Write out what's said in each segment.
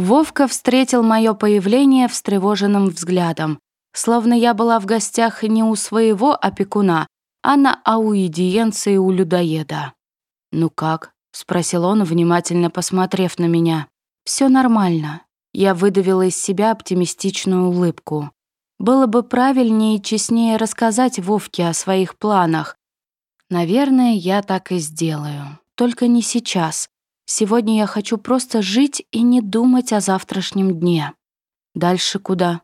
Вовка встретил мое появление встревоженным взглядом, словно я была в гостях не у своего опекуна, а на ауидиенции у людоеда. «Ну как?» — спросил он, внимательно посмотрев на меня. Все нормально». Я выдавила из себя оптимистичную улыбку. Было бы правильнее и честнее рассказать Вовке о своих планах. Наверное, я так и сделаю. Только не сейчас. Сегодня я хочу просто жить и не думать о завтрашнем дне. Дальше куда?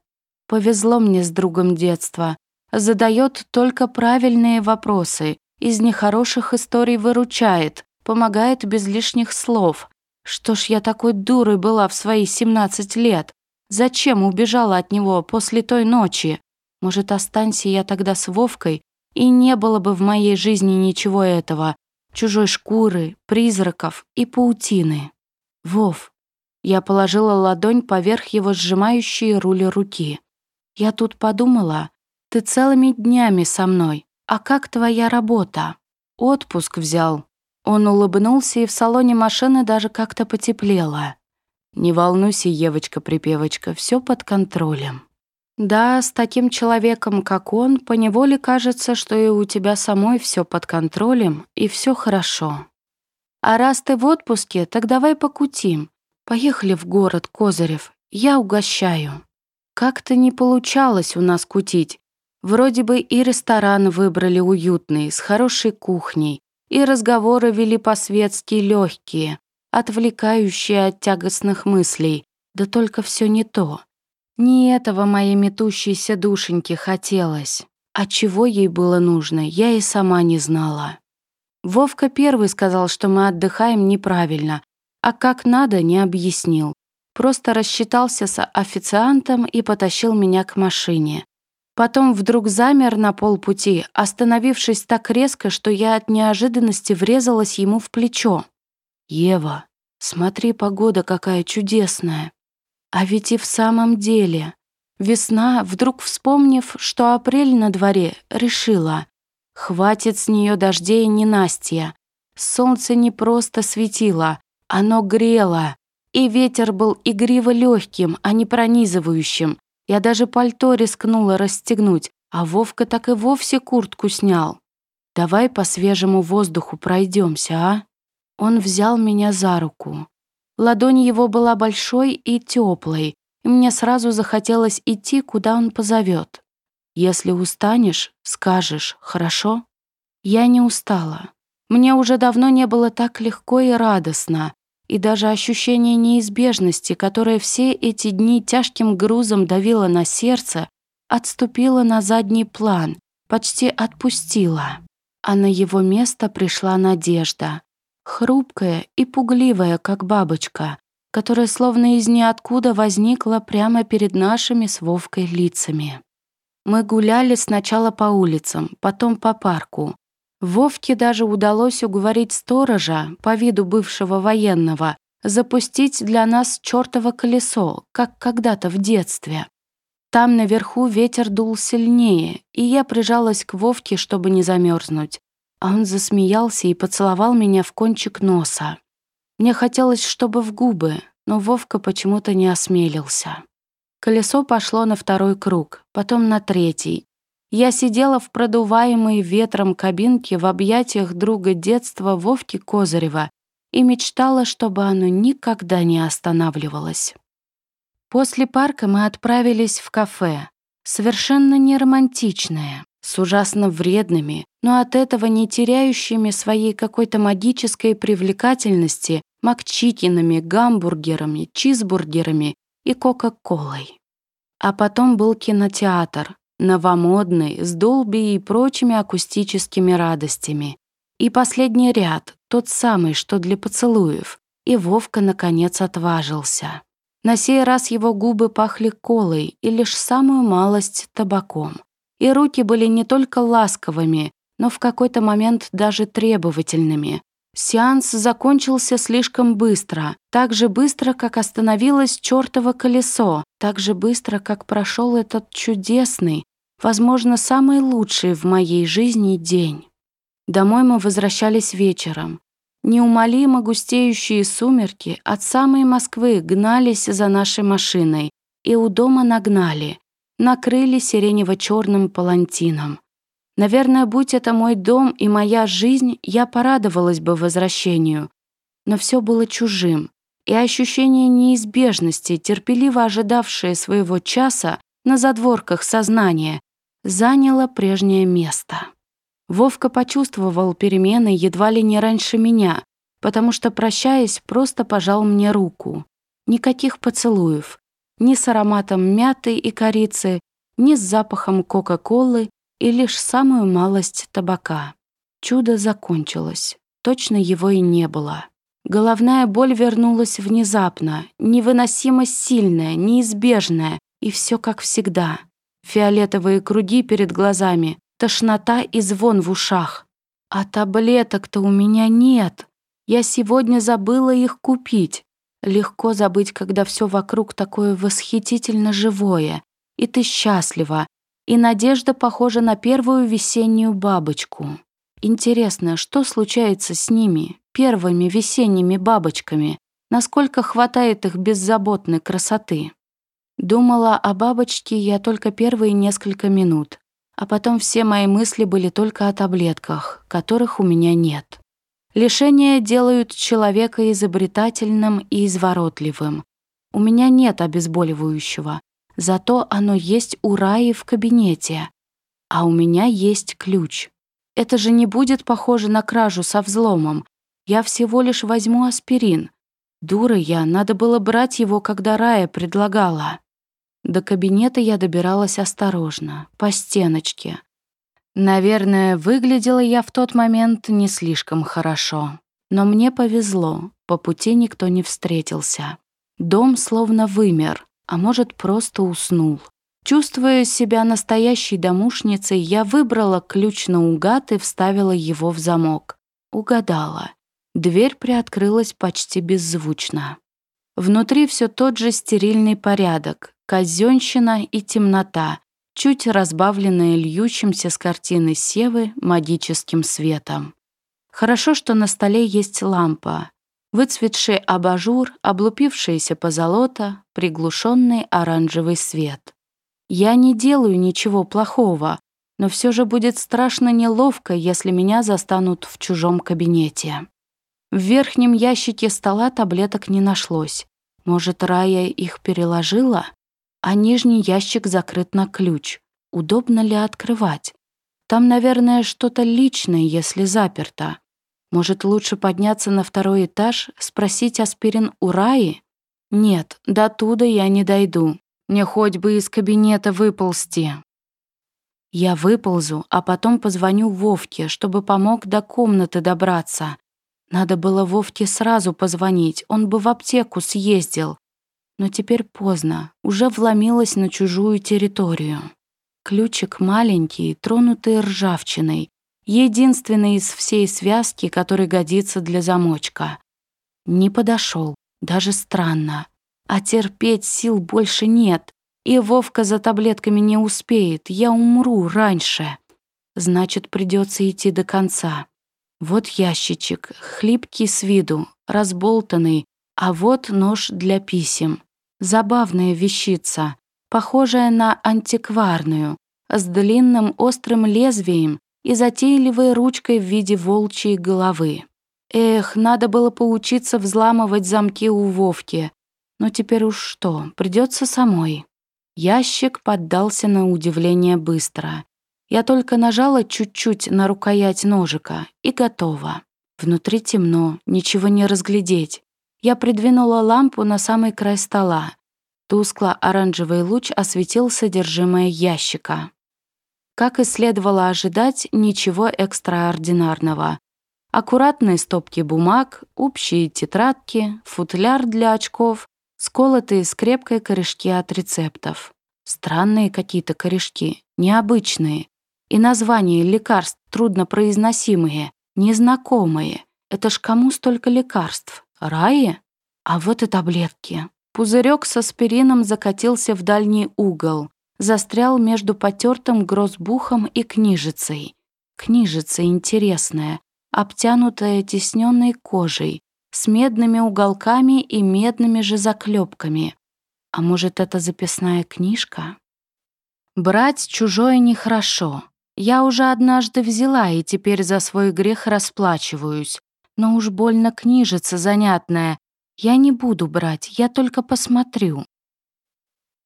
Повезло мне с другом детства. Задает только правильные вопросы. Из нехороших историй выручает, помогает без лишних слов. Что ж я такой дурой была в свои 17 лет? Зачем убежала от него после той ночи? Может, останься я тогда с Вовкой, и не было бы в моей жизни ничего этого, чужой шкуры, призраков и паутины. Вов. Я положила ладонь поверх его сжимающей руль руки. Я тут подумала, ты целыми днями со мной, а как твоя работа? Отпуск взял. Он улыбнулся, и в салоне машины даже как-то потеплело. «Не волнуйся, Евочка-припевочка, все под контролем». Да, с таким человеком, как он, поневоле кажется, что и у тебя самой все под контролем, и все хорошо. А раз ты в отпуске, так давай покутим. Поехали в город, Козырев, я угощаю. Как-то не получалось у нас кутить. Вроде бы и ресторан выбрали уютный, с хорошей кухней, и разговоры вели по-светски легкие, отвлекающие от тягостных мыслей, да только все не то. Не этого моей метущейся душеньке хотелось. А чего ей было нужно, я и сама не знала. Вовка первый сказал, что мы отдыхаем неправильно, а как надо, не объяснил. Просто рассчитался с официантом и потащил меня к машине. Потом вдруг замер на полпути, остановившись так резко, что я от неожиданности врезалась ему в плечо. «Ева, смотри, погода какая чудесная!» А ведь и в самом деле. Весна, вдруг вспомнив, что апрель на дворе, решила. Хватит с нее дождей и ненастья. Солнце не просто светило, оно грело. И ветер был игриво легким, а не пронизывающим. Я даже пальто рискнула расстегнуть, а Вовка так и вовсе куртку снял. «Давай по свежему воздуху пройдемся, а?» Он взял меня за руку. Ладонь его была большой и теплой, и мне сразу захотелось идти, куда он позовет. «Если устанешь, скажешь, хорошо?» Я не устала. Мне уже давно не было так легко и радостно, и даже ощущение неизбежности, которое все эти дни тяжким грузом давило на сердце, отступило на задний план, почти отпустило. А на его место пришла надежда хрупкая и пугливая, как бабочка, которая словно из ниоткуда возникла прямо перед нашими с Вовкой лицами. Мы гуляли сначала по улицам, потом по парку. Вовке даже удалось уговорить сторожа, по виду бывшего военного, запустить для нас чёртово колесо, как когда-то в детстве. Там наверху ветер дул сильнее, и я прижалась к Вовке, чтобы не замерзнуть. А он засмеялся и поцеловал меня в кончик носа. Мне хотелось, чтобы в губы, но Вовка почему-то не осмелился. Колесо пошло на второй круг, потом на третий. Я сидела в продуваемой ветром кабинке в объятиях друга детства Вовки Козырева и мечтала, чтобы оно никогда не останавливалось. После парка мы отправились в кафе, совершенно не романтичное с ужасно вредными, но от этого не теряющими своей какой-то магической привлекательности макчикинами, гамбургерами, чизбургерами и кока-колой. А потом был кинотеатр, новомодный, с Долби и прочими акустическими радостями. И последний ряд, тот самый, что для поцелуев. И Вовка, наконец, отважился. На сей раз его губы пахли колой и лишь самую малость табаком и руки были не только ласковыми, но в какой-то момент даже требовательными. Сеанс закончился слишком быстро, так же быстро, как остановилось чёртово колесо, так же быстро, как прошел этот чудесный, возможно, самый лучший в моей жизни день. Домой мы возвращались вечером. Неумолимо густеющие сумерки от самой Москвы гнались за нашей машиной и у дома нагнали, накрыли сиренево-черным палантином. Наверное, будь это мой дом и моя жизнь, я порадовалась бы возвращению. Но все было чужим, и ощущение неизбежности, терпеливо ожидавшее своего часа на задворках сознания, заняло прежнее место. Вовка почувствовал перемены едва ли не раньше меня, потому что, прощаясь, просто пожал мне руку. Никаких поцелуев. Ни с ароматом мяты и корицы, ни с запахом Кока-Колы и лишь самую малость табака. Чудо закончилось. Точно его и не было. Головная боль вернулась внезапно, невыносимо сильная, неизбежная, и все как всегда. Фиолетовые круги перед глазами, тошнота и звон в ушах. А таблеток-то у меня нет. Я сегодня забыла их купить. Легко забыть, когда все вокруг такое восхитительно живое, и ты счастлива, и надежда похожа на первую весеннюю бабочку. Интересно, что случается с ними, первыми весенними бабочками, насколько хватает их беззаботной красоты. Думала о бабочке я только первые несколько минут, а потом все мои мысли были только о таблетках, которых у меня нет. Лишения делают человека изобретательным и изворотливым. У меня нет обезболивающего, зато оно есть у Раи в кабинете. А у меня есть ключ. Это же не будет похоже на кражу со взломом. Я всего лишь возьму аспирин. Дура я, надо было брать его, когда Рая предлагала. До кабинета я добиралась осторожно, по стеночке. Наверное, выглядела я в тот момент не слишком хорошо. Но мне повезло, по пути никто не встретился. Дом словно вымер, а может, просто уснул. Чувствуя себя настоящей домушницей, я выбрала ключ наугад и вставила его в замок. Угадала. Дверь приоткрылась почти беззвучно. Внутри все тот же стерильный порядок, казенщина и темнота, чуть разбавленная льющимся с картины Севы магическим светом. Хорошо, что на столе есть лампа, выцветший абажур, облупившаяся позолота, приглушенный оранжевый свет. Я не делаю ничего плохого, но все же будет страшно неловко, если меня застанут в чужом кабинете. В верхнем ящике стола таблеток не нашлось. Может, Рая их переложила? А нижний ящик закрыт на ключ. Удобно ли открывать? Там, наверное, что-то личное, если заперто. Может, лучше подняться на второй этаж, спросить аспирин у Раи? Нет, до туда я не дойду. Мне хоть бы из кабинета выползти. Я выползу, а потом позвоню Вовке, чтобы помог до комнаты добраться. Надо было Вовке сразу позвонить, он бы в аптеку съездил. Но теперь поздно, уже вломилась на чужую территорию. Ключик маленький, тронутый ржавчиной, единственный из всей связки, который годится для замочка. Не подошел, даже странно. А терпеть сил больше нет, и Вовка за таблетками не успеет, я умру раньше. Значит, придется идти до конца. Вот ящичек, хлипкий с виду, разболтанный, а вот нож для писем. Забавная вещица, похожая на антикварную, с длинным острым лезвием и затейливой ручкой в виде волчьей головы. Эх, надо было поучиться взламывать замки у Вовки. Но теперь уж что, придется самой. Ящик поддался на удивление быстро. Я только нажала чуть-чуть на рукоять ножика, и готово. Внутри темно, ничего не разглядеть. Я придвинула лампу на самый край стола. Тускло-оранжевый луч осветил содержимое ящика. Как и следовало ожидать, ничего экстраординарного. Аккуратные стопки бумаг, общие тетрадки, футляр для очков, сколотые скрепкой корешки от рецептов. Странные какие-то корешки, необычные. И названия лекарств труднопроизносимые, незнакомые. Это ж кому столько лекарств? Рае? А вот и таблетки. Пузырек с аспирином закатился в дальний угол, застрял между потертым грозбухом и книжицей. Книжица интересная, обтянутая тесненной кожей, с медными уголками и медными же заклепками. А может, это записная книжка? Брать чужое нехорошо. Я уже однажды взяла и теперь за свой грех расплачиваюсь. Но уж больно книжица занятная. Я не буду брать, я только посмотрю.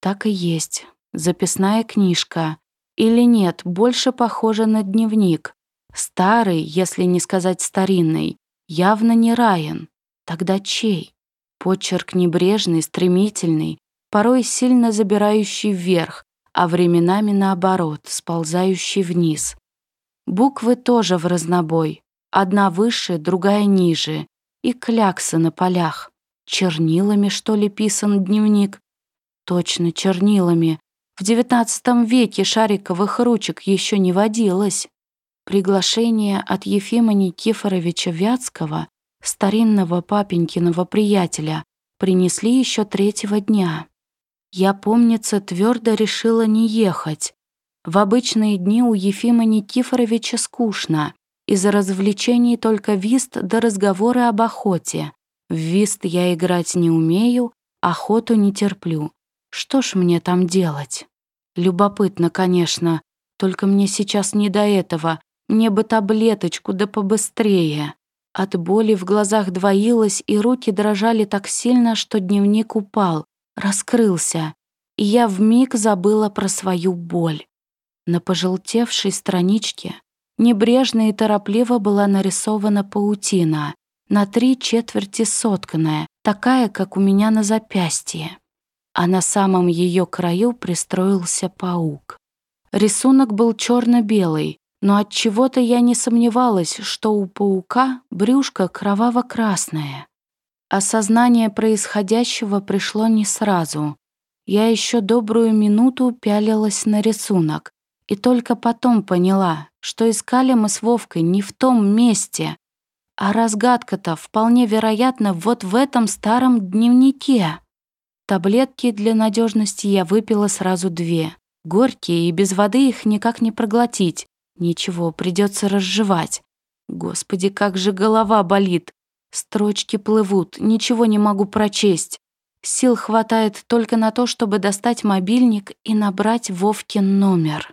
Так и есть. Записная книжка. Или нет, больше похоже на дневник. Старый, если не сказать старинный. Явно не Райан. Тогда чей? Почерк небрежный, стремительный, порой сильно забирающий вверх, а временами наоборот, сползающий вниз. Буквы тоже в разнобой, одна выше, другая ниже, и кляксы на полях. Чернилами, что ли, писан дневник? Точно, чернилами. В девятнадцатом веке шариковых ручек еще не водилось. Приглашение от Ефима Никифоровича Вятского, старинного папенькиного приятеля, принесли еще третьего дня. Я, помнится, твердо решила не ехать. В обычные дни у Ефима Никифоровича скучно. Из-за развлечений только вист да разговоры об охоте. В вист я играть не умею, охоту не терплю. Что ж мне там делать? Любопытно, конечно, только мне сейчас не до этого. Мне бы таблеточку, да побыстрее. От боли в глазах двоилось, и руки дрожали так сильно, что дневник упал, раскрылся, и я вмиг забыла про свою боль. На пожелтевшей страничке небрежно и торопливо была нарисована паутина, на три четверти сотканная, такая, как у меня на запястье. А на самом ее краю пристроился паук. Рисунок был черно-белый, но от чего-то я не сомневалась, что у паука брюшко кроваво-красное. Осознание происходящего пришло не сразу. Я еще добрую минуту пялилась на рисунок и только потом поняла, что искали мы с Вовкой не в том месте, а разгадка-то вполне вероятно вот в этом старом дневнике. Таблетки для надежности я выпила сразу две. Горькие, и без воды их никак не проглотить. Ничего, придется разжевать. Господи, как же голова болит. Строчки плывут, ничего не могу прочесть. Сил хватает только на то, чтобы достать мобильник и набрать Вовкин номер.